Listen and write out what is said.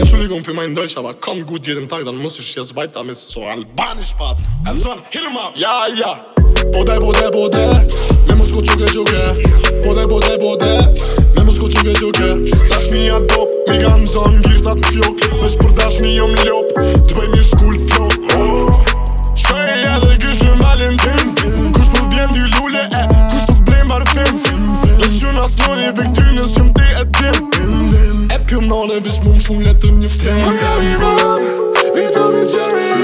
Entschuldigung für mein Deutsch, aber komm gut jeden Tag, dann muss ich jetzt weiter mit so albanisch pat. Ensan, hit him up. Ja, ja. Bode, bode, bode. Me muss gut juge juge. Bode, bode, bode. Me muss gut juge juge. Das mir ja top. Mir ganz on gibt das für okay. Das für das mir um lob. Du bei mir school flow. Schei ja Valentin. Kusch du po bien du lule. e du blem war fünf. Das schön hast du Ставиш момчу, лето не в тема Макар и роб, и Том и Джерри